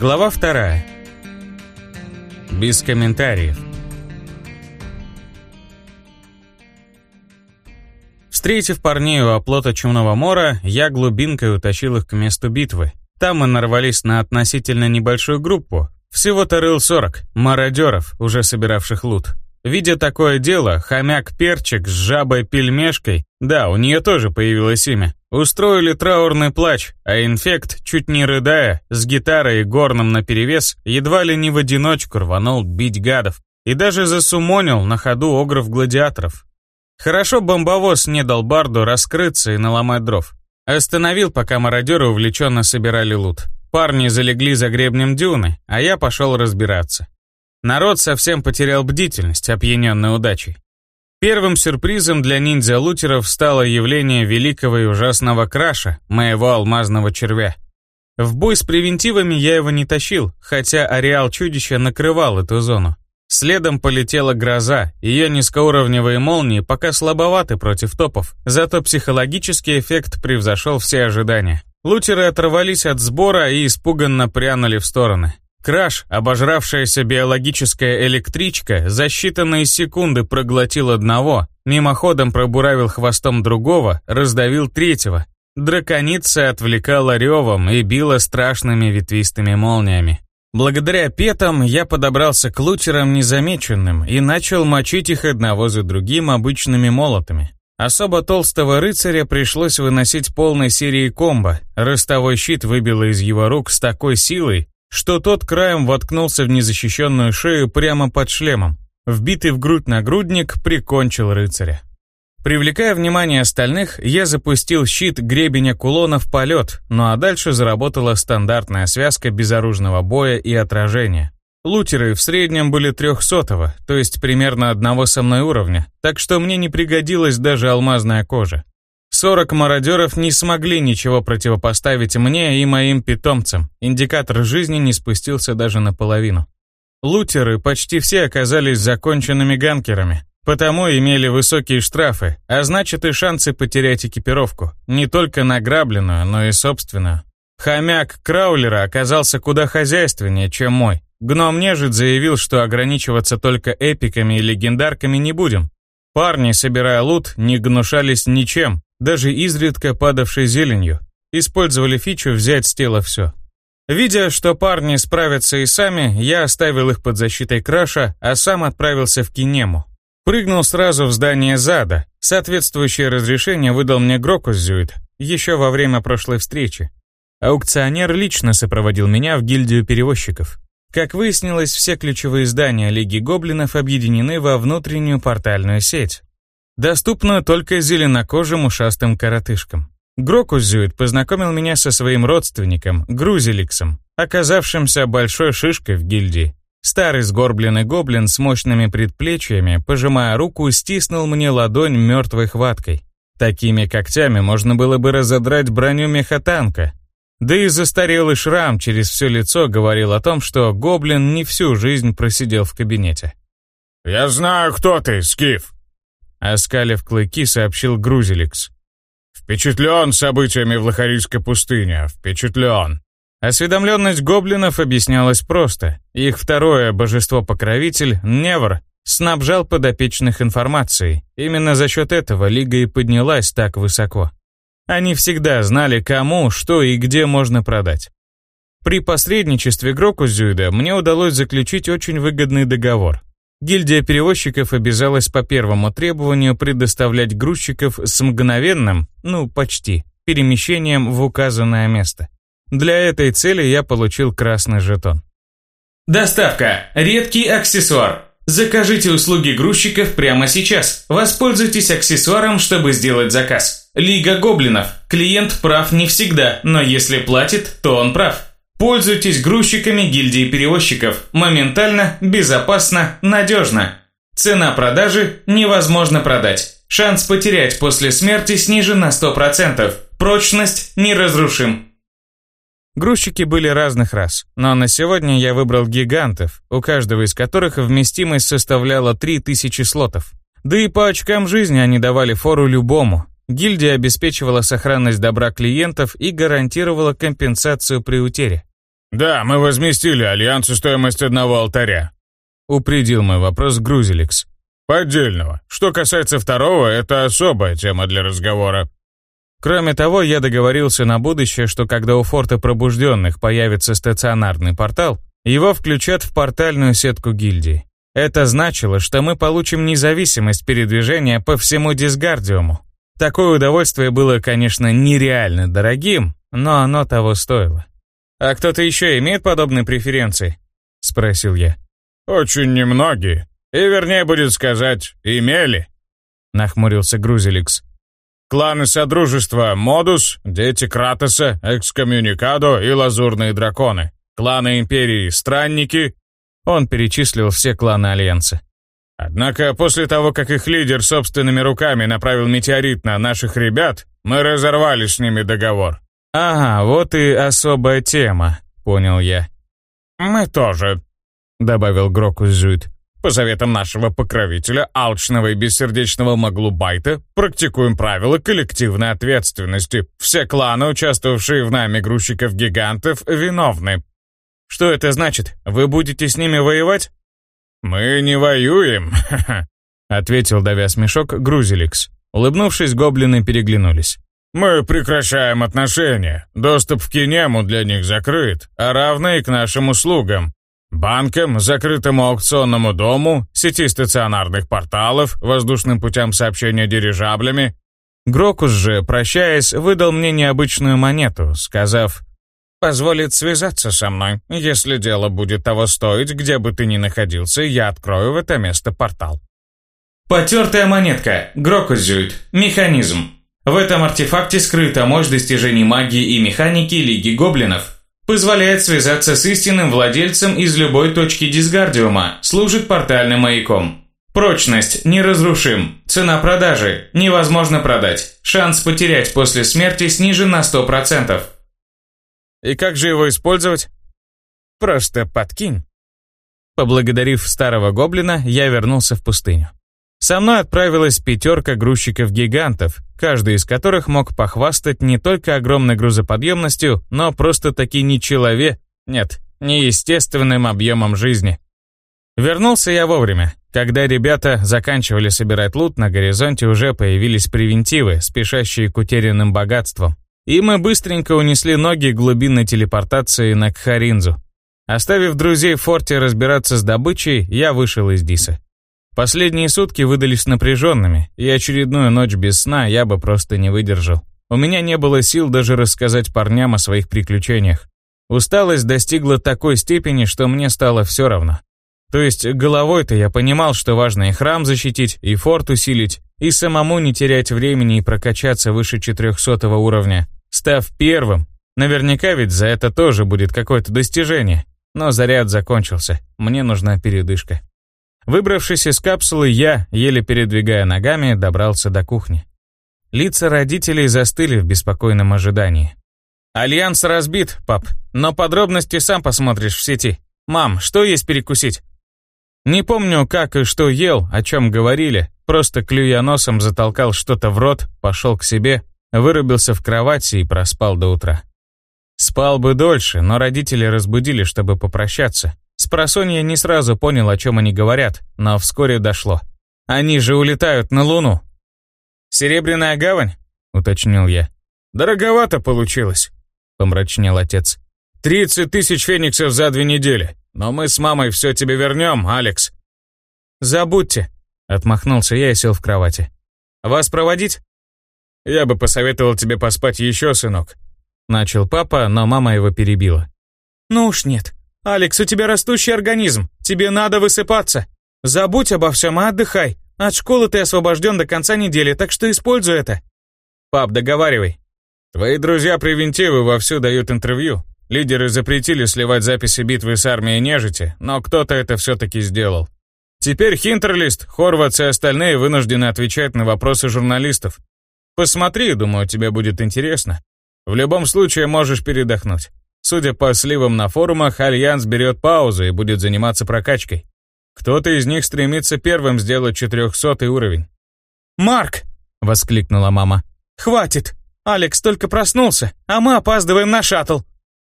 Глава вторая. Без комментариев. Встретив парней у оплота Чумного Мора, я глубинкой утащил их к месту битвы. Там мы нарвались на относительно небольшую группу, всего-то рыл 40, мародеров, уже собиравших лут. Видя такое дело, хомяк-перчик с жабой-пельмешкой, да, у нее тоже появилось имя, устроили траурный плач, а инфект, чуть не рыдая, с гитарой и горном наперевес, едва ли не в одиночку рванул бить гадов и даже засумонил на ходу огров гладиаторов. Хорошо бомбовоз не дал Барду раскрыться и наломать дров. Остановил, пока мародеры увлеченно собирали лут. Парни залегли за гребнем дюны, а я пошел разбираться. Народ совсем потерял бдительность, опьяненный удачей. Первым сюрпризом для ниндзя-лутеров стало явление великого и ужасного краша, моего алмазного червя. В бой с превентивами я его не тащил, хотя ареал чудища накрывал эту зону. Следом полетела гроза, ее низкоуровневые молнии пока слабоваты против топов, зато психологический эффект превзошел все ожидания. Лутеры оторвались от сбора и испуганно прянули в стороны. Краш, обожравшаяся биологическая электричка, за считанные секунды проглотил одного, мимоходом пробуравил хвостом другого, раздавил третьего. Драконица отвлекала ревом и била страшными ветвистыми молниями. Благодаря петам я подобрался к лутерам незамеченным и начал мочить их одного за другим обычными молотами. Особо толстого рыцаря пришлось выносить полной серией комбо. Ростовой щит выбило из его рук с такой силой, что тот краем воткнулся в незащищенную шею прямо под шлемом. Вбитый в грудь нагрудник прикончил рыцаря. Привлекая внимание остальных, я запустил щит гребеня кулона в полет, ну а дальше заработала стандартная связка безоружного боя и отражения. Лутеры в среднем были трехсотого, то есть примерно одного со мной уровня, так что мне не пригодилась даже алмазная кожа. Сорок мародеров не смогли ничего противопоставить мне и моим питомцам. Индикатор жизни не спустился даже наполовину. Лутеры почти все оказались законченными ганкерами, потому имели высокие штрафы, а значит и шансы потерять экипировку, не только награбленную, но и собственную. Хомяк Краулера оказался куда хозяйственнее, чем мой. Гном-нежить заявил, что ограничиваться только эпиками и легендарками не будем. Парни, собирая лут, не гнушались ничем, даже изредка падавшей зеленью. Использовали фичу «взять с тела все». Видя, что парни справятся и сами, я оставил их под защитой краша, а сам отправился в Кинему. Прыгнул сразу в здание зада. Соответствующее разрешение выдал мне Грокуззюит еще во время прошлой встречи. Аукционер лично сопроводил меня в гильдию перевозчиков. Как выяснилось, все ключевые здания Лиги Гоблинов объединены во внутреннюю портальную сеть, доступную только зеленокожим ушастым коротышкам. Грокузюит познакомил меня со своим родственником, Грузеликсом, оказавшимся большой шишкой в гильдии. Старый сгорбленный гоблин с мощными предплечьями, пожимая руку, стиснул мне ладонь мертвой хваткой. Такими когтями можно было бы разодрать броню мехотанка. Да и застарелый шрам через все лицо говорил о том, что гоблин не всю жизнь просидел в кабинете. «Я знаю, кто ты, Скиф!» Оскалив клыки, сообщил Грузеликс. «Впечатлен событиями в Лохарийской пустыне, впечатлен!» Осведомленность гоблинов объяснялась просто. Их второе божество-покровитель, Невр, снабжал подопечных информацией. Именно за счет этого Лига и поднялась так высоко. Они всегда знали, кому, что и где можно продать. При посредничестве Грокузюида мне удалось заключить очень выгодный договор. Гильдия перевозчиков обязалась по первому требованию предоставлять грузчиков с мгновенным, ну почти, перемещением в указанное место. Для этой цели я получил красный жетон. Доставка. Редкий аксессуар. Закажите услуги грузчиков прямо сейчас. Воспользуйтесь аксессуаром, чтобы сделать заказ. Лига гоблинов. Клиент прав не всегда, но если платит, то он прав. Пользуйтесь грузчиками гильдии перевозчиков. Моментально, безопасно, надежно. Цена продажи невозможно продать. Шанс потерять после смерти снижен на 100%. Прочность неразрушим. Грузчики были разных рас, но на сегодня я выбрал гигантов, у каждого из которых вместимость составляла 3000 слотов. Да и по очкам жизни они давали фору любому. Гильдия обеспечивала сохранность добра клиентов и гарантировала компенсацию при утере. «Да, мы возместили Альянсу стоимость одного алтаря», — упредил мой вопрос Грузеликс. «Поддельного. Что касается второго, это особая тема для разговора». Кроме того, я договорился на будущее, что когда у форта пробужденных появится стационарный портал, его включат в портальную сетку гильдии. Это значило, что мы получим независимость передвижения по всему Дисгардиуму. Такое удовольствие было, конечно, нереально дорогим, но оно того стоило. «А кто-то еще имеет подобные преференции?» — спросил я. «Очень немногие. И вернее будет сказать, имели», — нахмурился Грузеликс. «Кланы Содружества Модус, Дети Кратоса, Экскоммуникадо и Лазурные Драконы. Кланы Империи Странники». Он перечислил все кланы Альянса. Однако после того, как их лидер собственными руками направил метеорит на наших ребят, мы разорвали с ними договор. «Ага, вот и особая тема», — понял я. «Мы тоже», — добавил Грокус Зюит. «По советам нашего покровителя, алчного и бессердечного Маглубайта, практикуем правила коллективной ответственности. Все кланы, участвовавшие в нами грузчиков-гигантов, виновны». «Что это значит? Вы будете с ними воевать?» «Мы не воюем», — ответил, давя смешок, Грузеликс. Улыбнувшись, гоблины переглянулись. Мы прекращаем отношения. Доступ в Кинему для них закрыт, а равно и к нашим услугам. Банкам, закрытому аукционному дому, сети стационарных порталов, воздушным путям сообщения дирижаблями. Грокус же, прощаясь, выдал мне необычную монету, сказав «Позволит связаться со мной. Если дело будет того стоить, где бы ты ни находился, я открою в это место портал». Потертая монетка. Грокузюит. Механизм. В этом артефакте скрыта мощь достижений магии и механики Лиги Гоблинов. Позволяет связаться с истинным владельцем из любой точки дисгардиума, служит портальным маяком. Прочность неразрушим. Цена продажи невозможно продать. Шанс потерять после смерти снижен на 100%. И как же его использовать? Просто подкинь. Поблагодарив старого гоблина, я вернулся в пустыню. Со мной отправилась пятерка грузчиков-гигантов, каждый из которых мог похвастать не только огромной грузоподъемностью, но просто-таки не человек, нет, неестественным объемом жизни. Вернулся я вовремя. Когда ребята заканчивали собирать лут, на горизонте уже появились превентивы, спешащие к утерянным богатствам. И мы быстренько унесли ноги глубинной телепортации на Кхаринзу. Оставив друзей в форте разбираться с добычей, я вышел из Диса. Последние сутки выдались напряженными, и очередную ночь без сна я бы просто не выдержал. У меня не было сил даже рассказать парням о своих приключениях. Усталость достигла такой степени, что мне стало все равно. То есть головой-то я понимал, что важно и храм защитить, и форт усилить, и самому не терять времени и прокачаться выше 400 уровня, став первым. Наверняка ведь за это тоже будет какое-то достижение. Но заряд закончился, мне нужна передышка. Выбравшись из капсулы, я, еле передвигая ногами, добрался до кухни. Лица родителей застыли в беспокойном ожидании. «Альянс разбит, пап, но подробности сам посмотришь в сети. Мам, что есть перекусить?» Не помню, как и что ел, о чем говорили, просто клюя носом затолкал что-то в рот, пошел к себе, вырубился в кровати и проспал до утра. Спал бы дольше, но родители разбудили, чтобы попрощаться. Спросонья не сразу понял, о чем они говорят, но вскоре дошло. Они же улетают на Луну. «Серебряная гавань?» — уточнил я. «Дороговато получилось», — помрачнел отец. «Тридцать тысяч фениксов за две недели. Но мы с мамой все тебе вернем, Алекс». «Забудьте», — отмахнулся я и сел в кровати. «Вас проводить?» «Я бы посоветовал тебе поспать еще, сынок», — начал папа, но мама его перебила. «Ну уж нет. «Алекс, у тебя растущий организм. Тебе надо высыпаться. Забудь обо всем и отдыхай. От школы ты освобожден до конца недели, так что используй это». «Пап, договаривай». «Твои друзья-превентивы вовсю дают интервью. Лидеры запретили сливать записи битвы с армией нежити, но кто-то это все-таки сделал. Теперь Хинтерлист, Хорватс и остальные вынуждены отвечать на вопросы журналистов. Посмотри, думаю, тебе будет интересно. В любом случае можешь передохнуть. Судя по сливам на форумах, Альянс берет паузу и будет заниматься прокачкой. Кто-то из них стремится первым сделать 400 уровень. «Марк!» — воскликнула мама. «Хватит! Алекс только проснулся, а мы опаздываем на шаттл!»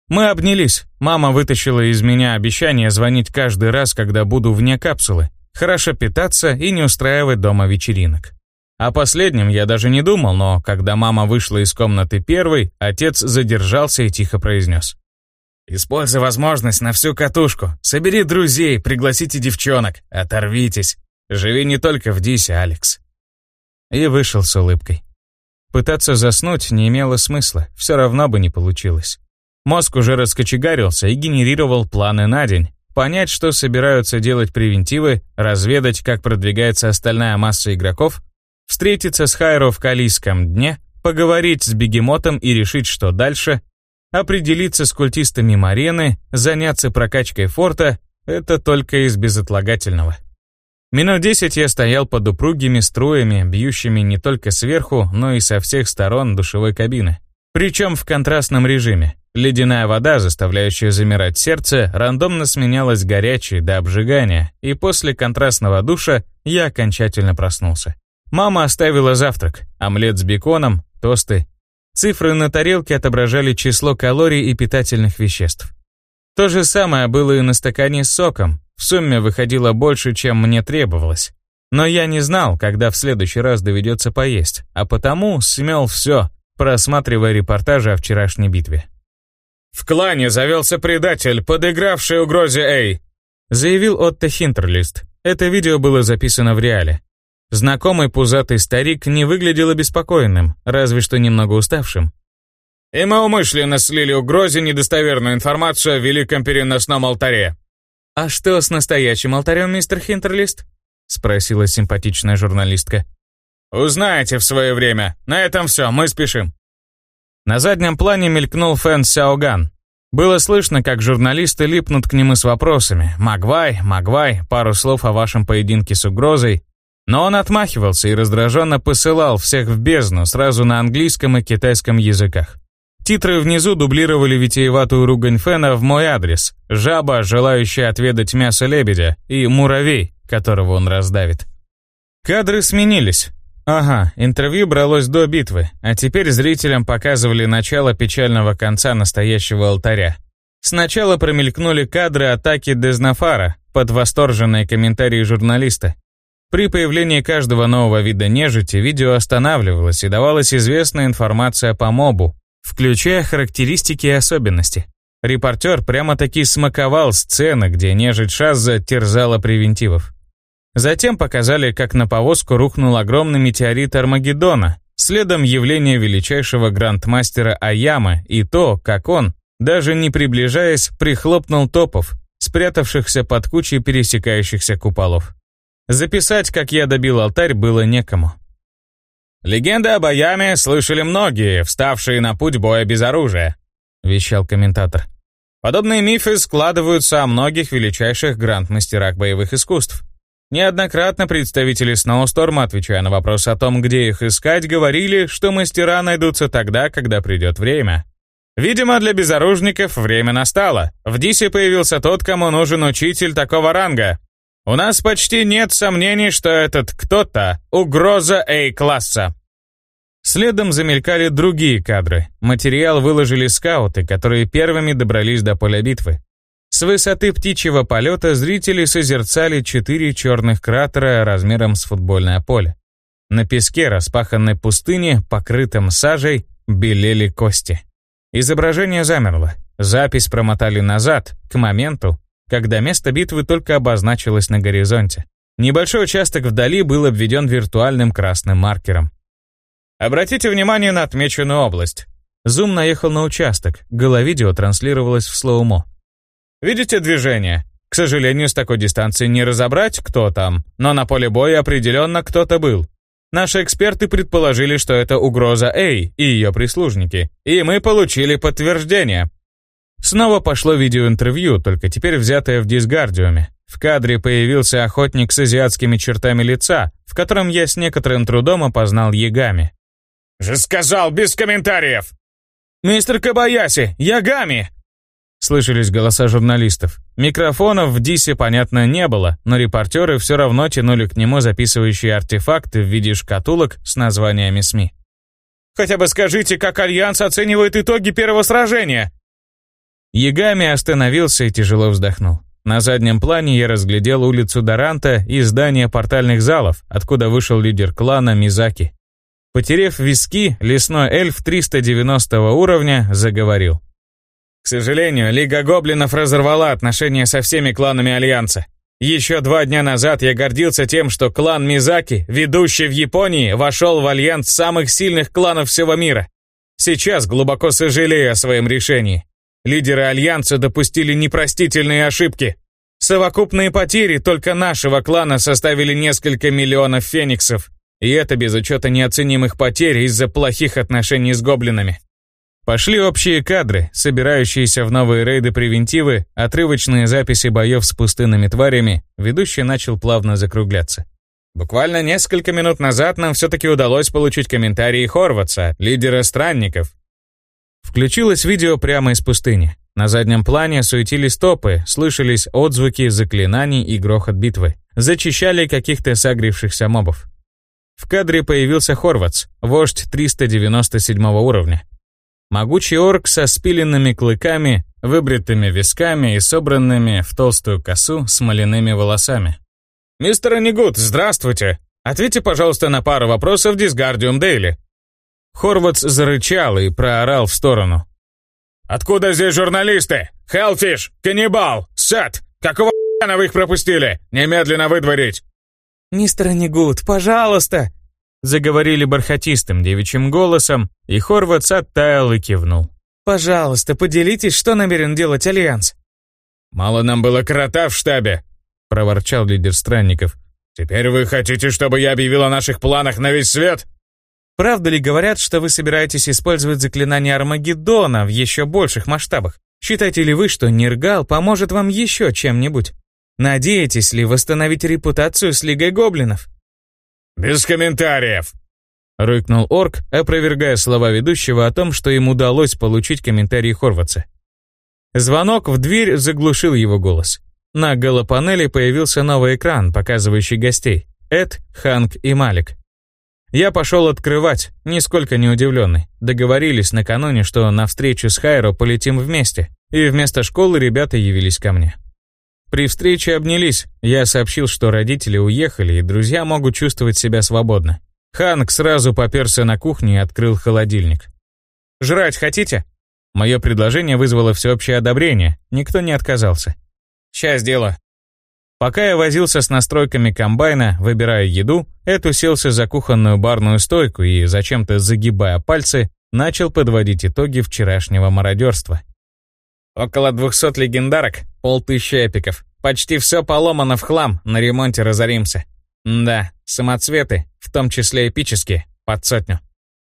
Мы обнялись. Мама вытащила из меня обещание звонить каждый раз, когда буду вне капсулы, хорошо питаться и не устраивать дома вечеринок. О последнем я даже не думал, но когда мама вышла из комнаты первой, отец задержался и тихо произнес. «Используй возможность на всю катушку. Собери друзей, пригласите девчонок, оторвитесь. Живи не только в Дисе, Алекс». И вышел с улыбкой. Пытаться заснуть не имело смысла, все равно бы не получилось. Мозг уже раскочегарился и генерировал планы на день. Понять, что собираются делать превентивы, разведать, как продвигается остальная масса игроков, встретиться с Хайро в Калийском дне, поговорить с Бегемотом и решить, что дальше, определиться с культистами Марены, заняться прокачкой форта — это только из безотлагательного. Минут десять я стоял под упругими струями, бьющими не только сверху, но и со всех сторон душевой кабины. Причем в контрастном режиме. Ледяная вода, заставляющая замирать сердце, рандомно сменялась горячей до обжигания, и после контрастного душа я окончательно проснулся. Мама оставила завтрак, омлет с беконом, тосты. Цифры на тарелке отображали число калорий и питательных веществ. То же самое было и на стакане с соком, в сумме выходило больше, чем мне требовалось. Но я не знал, когда в следующий раз доведется поесть, а потому смел все, просматривая репортажи о вчерашней битве. «В клане завелся предатель, подыгравший угрозе Эй», заявил Отто Хинтерлист. Это видео было записано в реале. Знакомый пузатый старик не выглядел обеспокоенным, разве что немного уставшим. «И мы умышленно слили угрозе недостоверную информацию о великом переносном алтаре. «А что с настоящим алтарем, мистер Хинтерлист?» — спросила симпатичная журналистка. «Узнаете в свое время. На этом все, мы спешим». На заднем плане мелькнул Фэн Сяоган. Было слышно, как журналисты липнут к нему с вопросами «Магвай, Магвай, пару слов о вашем поединке с угрозой». Но он отмахивался и раздраженно посылал всех в бездну сразу на английском и китайском языках. Титры внизу дублировали витиеватую ругань Фена в мой адрес. Жаба, желающая отведать мясо лебедя, и муравей, которого он раздавит. Кадры сменились. Ага, интервью бралось до битвы, а теперь зрителям показывали начало печального конца настоящего алтаря. Сначала промелькнули кадры атаки Дезнафара под восторженные комментарии журналиста. При появлении каждого нового вида нежити видео останавливалось и давалась известная информация по мобу, включая характеристики и особенности. Репортер прямо-таки смаковал сцены, где нежить Шазза терзала превентивов. Затем показали, как на повозку рухнул огромный метеорит Армагеддона, следом явление величайшего грандмастера Аяма и то, как он, даже не приближаясь, прихлопнул топов, спрятавшихся под кучей пересекающихся куполов. Записать, как я добил алтарь, было некому. «Легенды об Аяме слышали многие, вставшие на путь боя без оружия», — вещал комментатор. «Подобные мифы складываются о многих величайших гранд-мастерах боевых искусств. Неоднократно представители Сноусторма, отвечая на вопрос о том, где их искать, говорили, что мастера найдутся тогда, когда придет время. Видимо, для безоружников время настало. В Дисе появился тот, кому нужен учитель такого ранга, у нас почти нет сомнений, что этот кто-то — угроза A-класса. Следом замелькали другие кадры. Материал выложили скауты, которые первыми добрались до поля битвы. С высоты птичьего полета зрители созерцали четыре черных кратера размером с футбольное поле. На песке распаханной пустыни, покрытом сажей, белели кости. Изображение замерло. Запись промотали назад, к моменту, когда место битвы только обозначилось на горизонте. Небольшой участок вдали был обведен виртуальным красным маркером. Обратите внимание на отмеченную область. Зум наехал на участок, головидео транслировалось в слоумо. Видите движение? К сожалению, с такой дистанции не разобрать, кто там, но на поле боя определенно кто-то был. Наши эксперты предположили, что это угроза Эй и ее прислужники, и мы получили подтверждение. Снова пошло видеоинтервью, только теперь взятое в дисгардиуме. В кадре появился охотник с азиатскими чертами лица, в котором я с некоторым трудом опознал Ягами. «Же сказал, без комментариев!» «Мистер Кабаяси, Ягами!» Слышались голоса журналистов. Микрофонов в Дисе, понятно, не было, но репортеры все равно тянули к нему записывающие артефакты в виде шкатулок с названиями СМИ. «Хотя бы скажите, как Альянс оценивает итоги первого сражения?» Ягами остановился и тяжело вздохнул. На заднем плане я разглядел улицу Даранта и здание портальных залов, откуда вышел лидер клана Мизаки. Потерев виски, лесной эльф 390 уровня заговорил. К сожалению, Лига Гоблинов разорвала отношения со всеми кланами Альянса. Еще два дня назад я гордился тем, что клан Мизаки, ведущий в Японии, вошел в альянс самых сильных кланов всего мира. Сейчас глубоко сожалею о своем решении. Лидеры Альянса допустили непростительные ошибки. Совокупные потери только нашего клана составили несколько миллионов фениксов. И это без учета неоценимых потерь из-за плохих отношений с гоблинами. Пошли общие кадры, собирающиеся в новые рейды-превентивы, отрывочные записи боев с пустынными тварями, ведущий начал плавно закругляться. Буквально несколько минут назад нам все-таки удалось получить комментарии Хорватса, лидера странников, Включилось видео прямо из пустыни. На заднем плане суетились топы, слышались отзвуки заклинаний и грохот битвы. Зачищали каких-то согревшихся мобов. В кадре появился Хорватс, вождь 397 уровня. Могучий орк со спиленными клыками, выбритыми висками и собранными в толстую косу смоляными волосами. «Мистер Анигут, здравствуйте! Ответьте, пожалуйста, на пару вопросов Дисгардиум Дейли. Хорватс зарычал и проорал в сторону. «Откуда здесь журналисты? Хелфиш! Каннибал! Сет! Какого хрена вы их пропустили? Немедленно выдворить!» «Мистер Нигут, пожалуйста!» Заговорили бархатистым девичьим голосом, и Хорватс оттаял и кивнул. «Пожалуйста, поделитесь, что намерен делать Альянс». «Мало нам было крота в штабе», — проворчал лидер странников. «Теперь вы хотите, чтобы я объявил о наших планах на весь свет?» Правда ли говорят, что вы собираетесь использовать заклинание Армагеддона в еще больших масштабах? Считаете ли вы, что Нергал поможет вам еще чем-нибудь? Надеетесь ли восстановить репутацию с Лигой Гоблинов? «Без комментариев!» — рыкнул Орк, опровергая слова ведущего о том, что им удалось получить комментарии Хорватса. Звонок в дверь заглушил его голос. На голопанели появился новый экран, показывающий гостей. Эд, Ханк и Малик. Я пошел открывать, нисколько не удивленный. Договорились накануне, что на встречу с Хайро полетим вместе, и вместо школы ребята явились ко мне. При встрече обнялись, я сообщил, что родители уехали, и друзья могут чувствовать себя свободно. Ханк сразу поперся на кухню и открыл холодильник. «Жрать хотите?» Мое предложение вызвало всеобщее одобрение, никто не отказался. «Сейчас дело», Пока я возился с настройками комбайна, выбирая еду, Эд уселся за кухонную барную стойку и, зачем-то загибая пальцы, начал подводить итоги вчерашнего мародерства. Около 200 легендарок, полтыщи эпиков. Почти все поломано в хлам, на ремонте разоримся. Да, самоцветы, в том числе эпические, под сотню.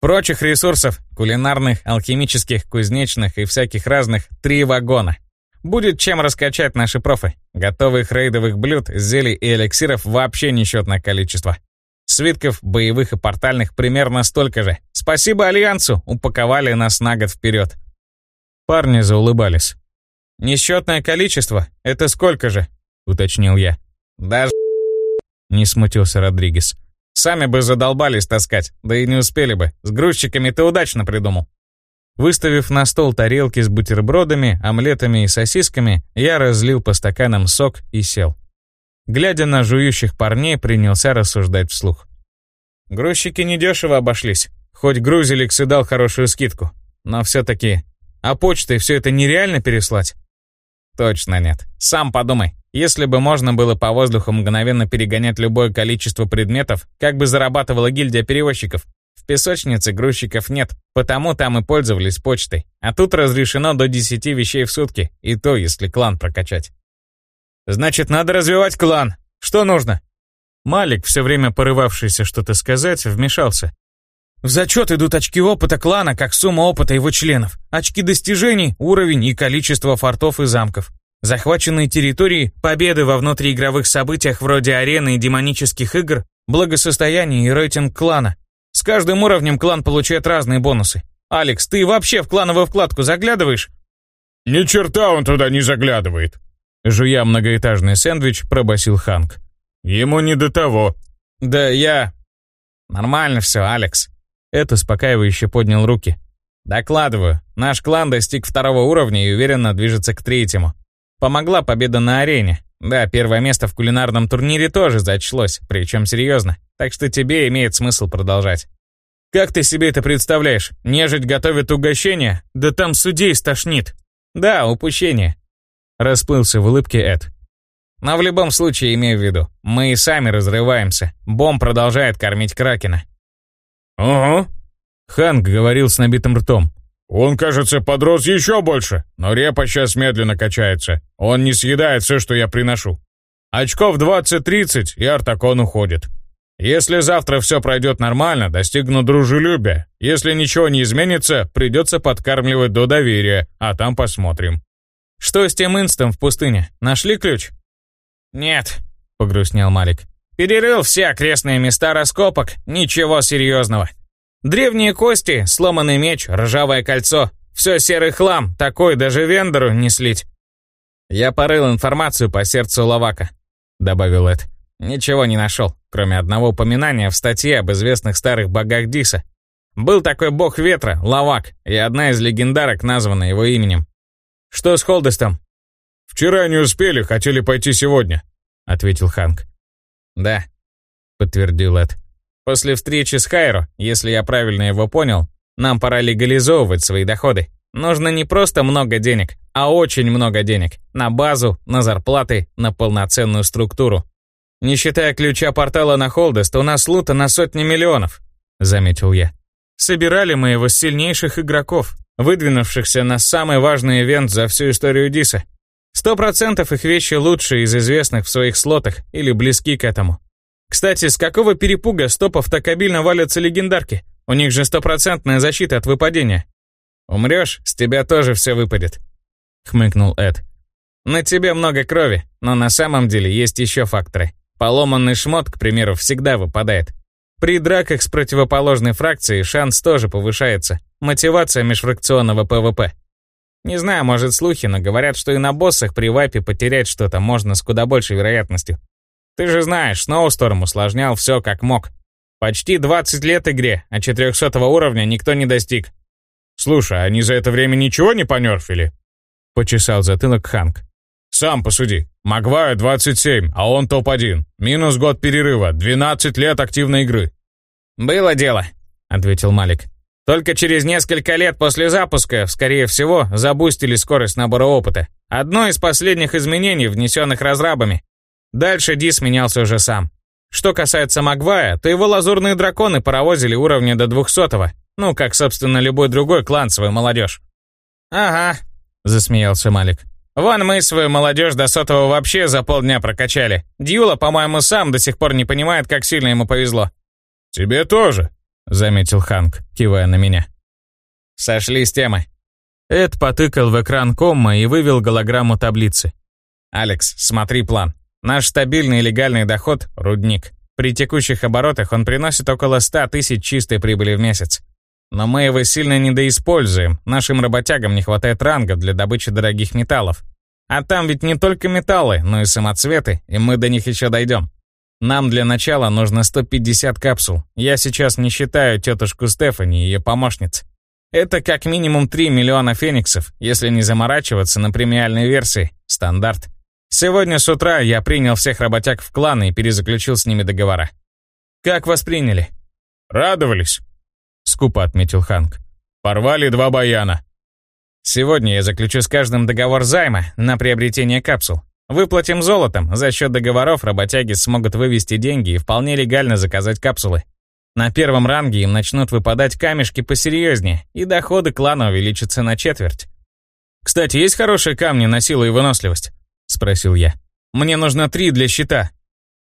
Прочих ресурсов, кулинарных, алхимических, кузнечных и всяких разных, три вагона. Будет чем раскачать наши профы. Готовых рейдовых блюд, зелий и эликсиров вообще несчетное количество. Свитков, боевых и портальных примерно столько же. Спасибо Альянсу, упаковали нас на год вперед. Парни заулыбались. «Несчетное количество? Это сколько же?» — уточнил я. «Даже...» — не смутился Родригес. «Сами бы задолбались таскать, да и не успели бы. С грузчиками ты удачно придумал». Выставив на стол тарелки с бутербродами, омлетами и сосисками, я разлил по стаканам сок и сел. Глядя на жующих парней, принялся рассуждать вслух. Грузчики недешево обошлись. Хоть грузилик дал хорошую скидку. Но все-таки... А почтой все это нереально переслать? Точно нет. Сам подумай. Если бы можно было по воздуху мгновенно перегонять любое количество предметов, как бы зарабатывала гильдия перевозчиков? Песочнице грузчиков нет, потому там и пользовались почтой. А тут разрешено до 10 вещей в сутки, и то, если клан прокачать. Значит, надо развивать клан. Что нужно? Малик, все время порывавшийся что-то сказать, вмешался. В зачет идут очки опыта клана, как сумма опыта его членов. Очки достижений, уровень и количество фортов и замков. Захваченные территории, победы во внутриигровых событиях вроде арены и демонических игр, благосостояние и рейтинг клана, с каждым уровнем клан получает разные бонусы. Алекс, ты вообще в клановую вкладку заглядываешь? Ни черта он туда не заглядывает. Жуя многоэтажный сэндвич, пробасил Ханк. Ему не до того. Да я... Нормально все, Алекс. Это успокаивающе поднял руки. Докладываю, наш клан достиг второго уровня и уверенно движется к третьему. Помогла победа на арене. Да, первое место в кулинарном турнире тоже зачлось, причем серьезно. Так что тебе имеет смысл продолжать. Как ты себе это представляешь? Нежить готовит угощение? Да там судей стошнит. Да, упущение. Расплылся в улыбке Эд. Но в любом случае имею в виду, мы и сами разрываемся. Бом продолжает кормить Кракена. «Ага», — Ханк говорил с набитым ртом. «Он, кажется, подрос еще больше, но репа сейчас медленно качается. Он не съедает все, что я приношу. Очков 20-30, и Артакон уходит. Если завтра все пройдет нормально, достигну дружелюбия. Если ничего не изменится, придется подкармливать до доверия, а там посмотрим». «Что с тем инстом в пустыне? Нашли ключ?» «Нет», — погрустнел Малик. «Перерыл все окрестные места раскопок, ничего серьезного. Древние кости, сломанный меч, ржавое кольцо. Все серый хлам, такой даже вендору не слить». «Я порыл информацию по сердцу Лавака», — добавил Эд. «Ничего не нашел, кроме одного упоминания в статье об известных старых богах Диса. Был такой бог ветра, Лавак, и одна из легендарок названа его именем. Что с Холдестом?» «Вчера не успели, хотели пойти сегодня», — ответил Ханк. «Да», — подтвердил Эд. «После встречи с Хайро, если я правильно его понял, нам пора легализовывать свои доходы. Нужно не просто много денег, а очень много денег. На базу, на зарплаты, на полноценную структуру. Не считая ключа портала на Холдест, у нас лута на сотни миллионов», — заметил я. «Собирали мы его с сильнейших игроков, выдвинувшихся на самый важный ивент за всю историю Диса. Сто процентов их вещи лучшие из известных в своих слотах или близки к этому. Кстати, с какого перепуга с топов так обильно валятся легендарки? У них же стопроцентная защита от выпадения. Умрешь, с тебя тоже все выпадет. Хмыкнул Эд. На тебе много крови, но на самом деле есть еще факторы. Поломанный шмот, к примеру, всегда выпадает. При драках с противоположной фракцией шанс тоже повышается. Мотивация межфракционного ПВП. Не знаю, может слухи, но говорят, что и на боссах при вайпе потерять что-то можно с куда большей вероятностью. Ты же знаешь, Сноусторм усложнял все как мог. Почти 20 лет игре, а 400 уровня никто не достиг. «Слушай, они за это время ничего не понерфили?» Почесал затылок Ханк. «Сам посуди. Магваю 27, а он топ-1. Минус год перерыва, 12 лет активной игры». «Было дело», — ответил Малик. Только через несколько лет после запуска, скорее всего, забустили скорость набора опыта. Одно из последних изменений, внесенных разрабами. Дальше Дис менялся уже сам. Что касается Магвая, то его лазурные драконы паровозили уровня до 200-го. Ну, как, собственно, любой другой клан свою молодежь. «Ага», — засмеялся Малик. «Вон мы свою молодежь до сотого вообще за полдня прокачали. Дьюла, по-моему, сам до сих пор не понимает, как сильно ему повезло». «Тебе тоже», заметил Ханк, кивая на меня. Сошли с темы. Эд потыкал в экран комма и вывел голограмму таблицы. «Алекс, смотри план. Наш стабильный легальный доход – рудник. При текущих оборотах он приносит около 100 тысяч чистой прибыли в месяц. Но мы его сильно недоиспользуем, нашим работягам не хватает рангов для добычи дорогих металлов. А там ведь не только металлы, но и самоцветы, и мы до них еще дойдем. Нам для начала нужно 150 капсул. Я сейчас не считаю тетушку Стефани и ее помощниц. Это как минимум 3 миллиона фениксов, если не заморачиваться на премиальной версии. Стандарт. Сегодня с утра я принял всех работяг в клан и перезаключил с ними договора. Как восприняли? Радовались, скупо отметил Ханк. Порвали два баяна. Сегодня я заключу с каждым договор займа на приобретение капсул. Выплатим золотом, за счет договоров работяги смогут вывести деньги и вполне легально заказать капсулы. На первом ранге им начнут выпадать камешки посерьезнее, и доходы клана увеличатся на четверть. «Кстати, есть хорошие камни на силу и выносливость?» — спросил я. «Мне нужно три для щита».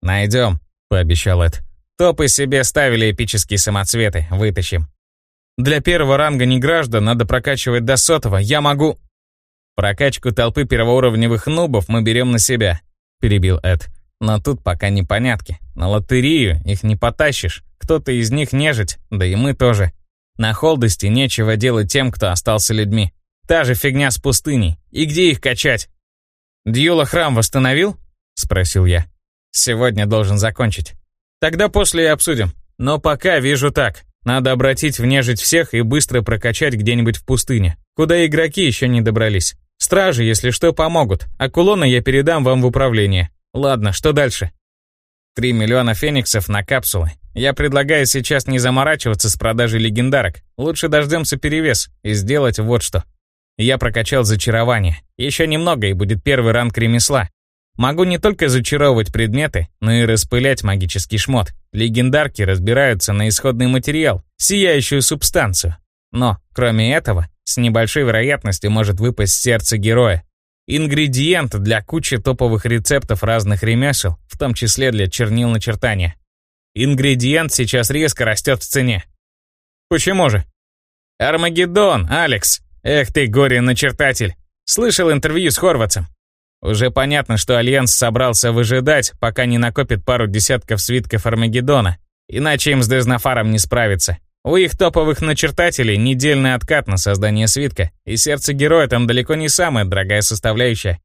«Найдем», — пообещал Эд. «Топы себе ставили эпические самоцветы, вытащим». «Для первого ранга неграждан надо прокачивать до сотого, я могу...» «Прокачку толпы первоуровневых нубов мы берем на себя», — перебил Эд. «Но тут пока непонятки. На лотерею их не потащишь. Кто-то из них нежить, да и мы тоже. На холдости нечего делать тем, кто остался людьми. Та же фигня с пустыней. И где их качать?» «Дьюла храм восстановил?» — спросил я. «Сегодня должен закончить. Тогда после и обсудим. Но пока вижу так. Надо обратить в нежить всех и быстро прокачать где-нибудь в пустыне, куда игроки еще не добрались. Стражи, если что, помогут, а кулона я передам вам в управление. Ладно, что дальше? 3 миллиона фениксов на капсулы. Я предлагаю сейчас не заморачиваться с продажей легендарок. Лучше дождемся перевес и сделать вот что. Я прокачал зачарование. Еще немного и будет первый ранг ремесла. Могу не только зачаровывать предметы, но и распылять магический шмот. Легендарки разбираются на исходный материал, сияющую субстанцию. Но, кроме этого, с небольшой вероятностью может выпасть сердце героя. Ингредиент для кучи топовых рецептов разных ремесел, в том числе для чернил начертания. Ингредиент сейчас резко растет в цене. Почему же? Армагеддон, Алекс. Эх ты, горе-начертатель. Слышал интервью с Хорватцем. Уже понятно, что Альянс собрался выжидать, пока не накопит пару десятков свитков Армагеддона, иначе им с Дезнафаром не справиться. У их топовых начертателей недельный откат на создание свитка, и сердце героя там далеко не самая дорогая составляющая.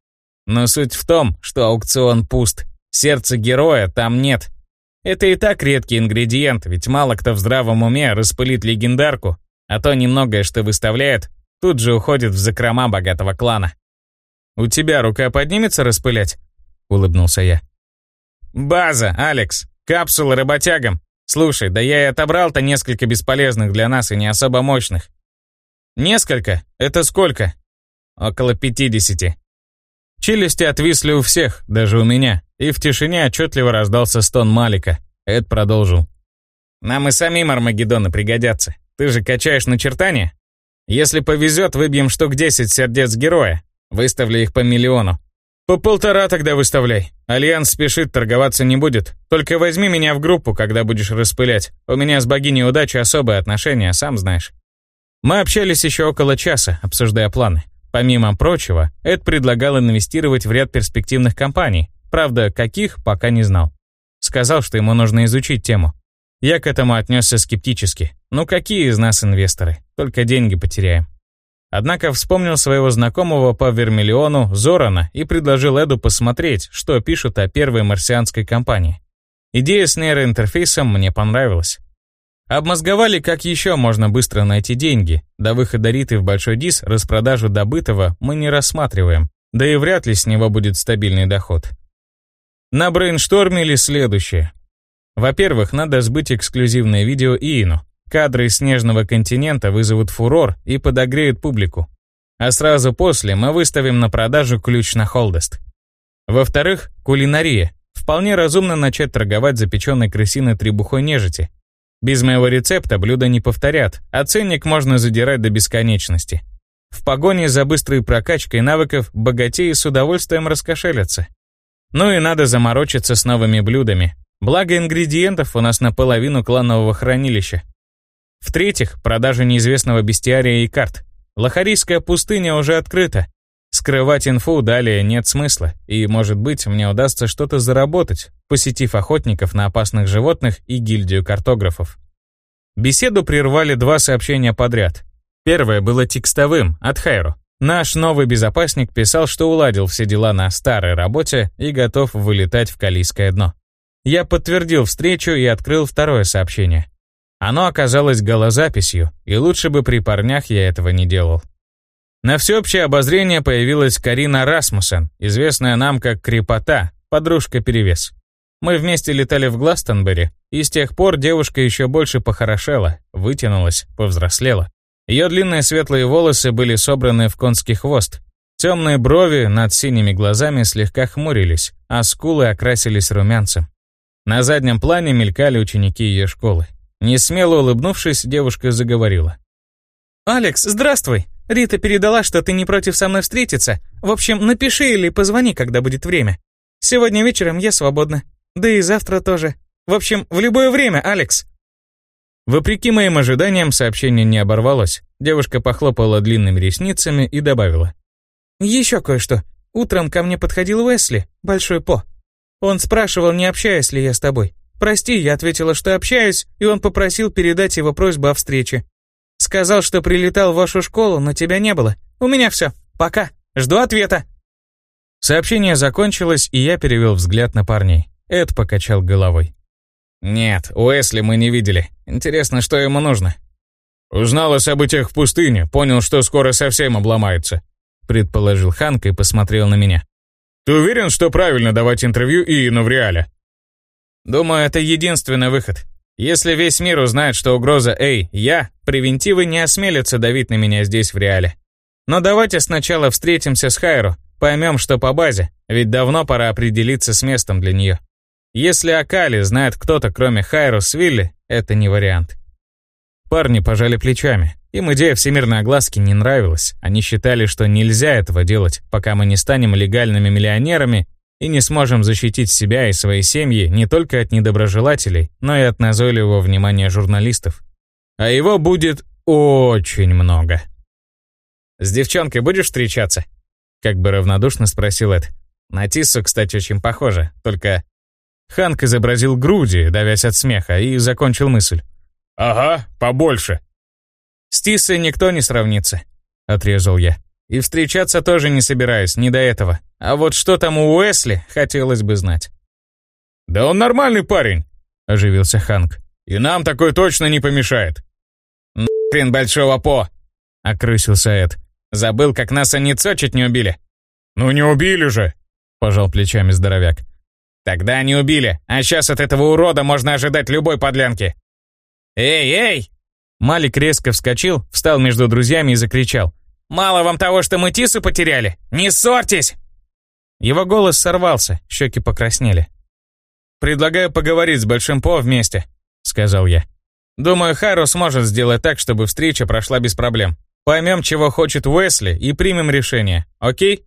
Но суть в том, что аукцион пуст. Сердца героя там нет. Это и так редкий ингредиент, ведь мало кто в здравом уме распылит легендарку, а то немногое, что выставляет, тут же уходит в закрома богатого клана. «У тебя рука поднимется распылять?» — улыбнулся я. «База, Алекс. Капсулы работягам. Слушай, да я и отобрал-то несколько бесполезных для нас и не особо мощных». «Несколько? Это сколько?» «Около пятидесяти». Челюсти отвисли у всех, даже у меня, и в тишине отчетливо раздался стон Малика. Эд продолжил. «Нам и самим Армагеддоны пригодятся. Ты же качаешь начертания? Если повезет, выбьем штук 10 сердец героя. Выставлю их по миллиону. По полтора тогда выставляй. Альянс спешит, торговаться не будет. Только возьми меня в группу, когда будешь распылять. У меня с богиней удачи особые отношения, сам знаешь. Мы общались еще около часа, обсуждая планы. Помимо прочего, Эд предлагал инвестировать в ряд перспективных компаний. Правда, каких, пока не знал. Сказал, что ему нужно изучить тему. Я к этому отнесся скептически. Ну какие из нас инвесторы? Только деньги потеряем. Однако вспомнил своего знакомого по Вермиллиону Зорана и предложил Эду посмотреть, что пишут о первой марсианской компании. Идея с нейроинтерфейсом мне понравилась. Обмозговали, как еще можно быстро найти деньги. До выхода Риты в Большой Дис распродажу добытого мы не рассматриваем, да и вряд ли с него будет стабильный доход. На брейнштормили следующее. Во-первых, надо сбыть эксклюзивное видео Иину, Кадры снежного континента вызовут фурор и подогреют публику. А сразу после мы выставим на продажу ключ на Холдест. Во-вторых, кулинария. Вполне разумно начать торговать запеченной крысиной требухой нежити. Без моего рецепта блюда не повторят, а ценник можно задирать до бесконечности. В погоне за быстрой прокачкой навыков богатеи с удовольствием раскошелятся. Ну и надо заморочиться с новыми блюдами. Благо ингредиентов у нас наполовину кланового хранилища. В-третьих, продажа неизвестного бестиария и карт. Лохарийская пустыня уже открыта. Скрывать инфу далее нет смысла, и, может быть, мне удастся что-то заработать, посетив охотников на опасных животных и гильдию картографов. Беседу прервали два сообщения подряд. Первое было текстовым, от Хайру. Наш новый безопасник писал, что уладил все дела на старой работе и готов вылетать в Калийское дно. Я подтвердил встречу и открыл второе сообщение. Оно оказалось голозаписью, и лучше бы при парнях я этого не делал. На всеобщее обозрение появилась Карина Расмуссен, известная нам как Крепота, подружка-перевес. Мы вместе летали в Гластонбери, и с тех пор девушка еще больше похорошела, вытянулась, повзрослела. Ее длинные светлые волосы были собраны в конский хвост. Темные брови над синими глазами слегка хмурились, а скулы окрасились румянцем. На заднем плане мелькали ученики ее школы. Несмело улыбнувшись, девушка заговорила. «Алекс, здравствуй! Рита передала, что ты не против со мной встретиться. В общем, напиши или позвони, когда будет время. Сегодня вечером я свободна. Да и завтра тоже. В общем, в любое время, Алекс!» Вопреки моим ожиданиям, сообщение не оборвалось. Девушка похлопала длинными ресницами и добавила. «Еще кое-что. Утром ко мне подходил Уэсли, Большой По. Он спрашивал, не общаюсь ли я с тобой. «Прости», я ответила, что общаюсь, и он попросил передать его просьбу о встрече. Сказал, что прилетал в вашу школу, но тебя не было. У меня все. Пока. Жду ответа. Сообщение закончилось, и я перевел взгляд на парней. Эд покачал головой. Нет, Уэсли мы не видели. Интересно, что ему нужно. Узнал о событиях в пустыне, понял, что скоро совсем обломается, предположил Ханк и посмотрел на меня. Ты уверен, что правильно давать интервью Иину в реале? Думаю, это единственный выход. Если весь мир узнает, что угроза «Эй, я», превентивы не осмелятся давить на меня здесь в реале. Но давайте сначала встретимся с Хайру, поймем, что по базе, ведь давно пора определиться с местом для нее. Если Акали знает кто-то, кроме Хайру с Вилли, это не вариант. Парни пожали плечами. Им идея всемирной огласки не нравилась. Они считали, что нельзя этого делать, пока мы не станем легальными миллионерами и не сможем защитить себя и свои семьи не только от недоброжелателей, но и от назойливого внимания журналистов. А его будет очень много. «С девчонкой будешь встречаться?» Как бы равнодушно спросил Эд. На Тиссу, кстати, очень похоже, только... Ханк изобразил груди, давясь от смеха, и закончил мысль. «Ага, побольше». «С Тиссой никто не сравнится», — отрезал я. «И встречаться тоже не собираюсь, не до этого. А вот что там у Уэсли, хотелось бы знать». «Да он нормальный парень», — оживился Ханк. «И нам такой точно не помешает». «Нахрен большого по!» — окрысился Эд. «Забыл, как нас они чуть не убили». «Ну не убили же!» — пожал плечами здоровяк. «Тогда не убили, а сейчас от этого урода можно ожидать любой подлянки». «Эй, эй!» Малик резко вскочил, встал между друзьями и закричал. «Мало вам того, что мы Тису потеряли? Не ссорьтесь!» Его голос сорвался, щеки покраснели. «Предлагаю поговорить с Большим По вместе», — сказал я. «Думаю, Хару сможет сделать так, чтобы встреча прошла без проблем. Поймем, чего хочет Уэсли, и примем решение, окей?»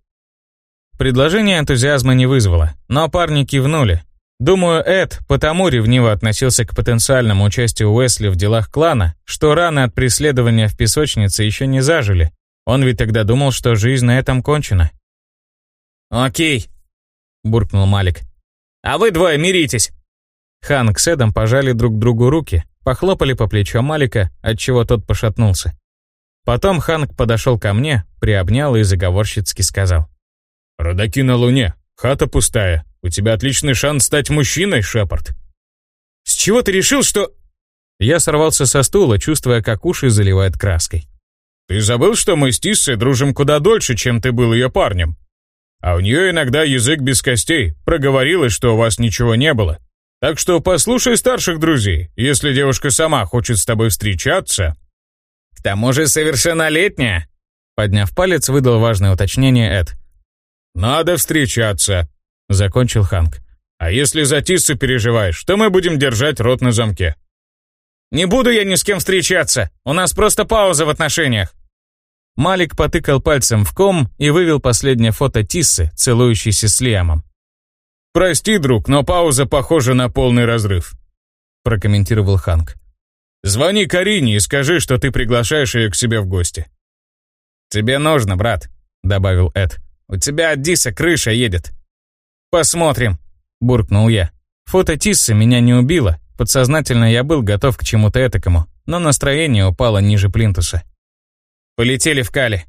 Предложение энтузиазма не вызвало, но парни кивнули, Думаю, Эд потому ревниво относился к потенциальному участию Уэсли в делах клана, что раны от преследования в песочнице еще не зажили. Он ведь тогда думал, что жизнь на этом кончена. «Окей», — буркнул Малик. «А вы двое миритесь». Ханк с Эдом пожали друг другу руки, похлопали по плечу Малика, отчего тот пошатнулся. Потом Ханк подошел ко мне, приобнял и заговорщицки сказал. «Родаки на Луне, хата пустая, у тебя отличный шанс стать мужчиной, Шепард. С чего ты решил, что... Я сорвался со стула, чувствуя, как уши заливает краской. Ты забыл, что мы с Тиссой дружим куда дольше, чем ты был ее парнем? А у нее иногда язык без костей, проговорилась, что у вас ничего не было. Так что послушай старших друзей, если девушка сама хочет с тобой встречаться... К тому же совершеннолетняя. Подняв палец, выдал важное уточнение Эд. «Надо встречаться», — закончил Ханк. «А если за Тиссу переживаешь, то мы будем держать рот на замке». «Не буду я ни с кем встречаться, у нас просто пауза в отношениях». Малик потыкал пальцем в ком и вывел последнее фото Тиссы, целующейся с Лиамом. «Прости, друг, но пауза похожа на полный разрыв», — прокомментировал Ханк. «Звони Карине и скажи, что ты приглашаешь ее к себе в гости». «Тебе нужно, брат», — добавил Эд. «У тебя от Диса крыша едет». «Посмотрим», — буркнул я. Фото Тиссы меня не убило. Подсознательно я был готов к чему-то этакому, но настроение упало ниже плинтуса. «Полетели в Кали»,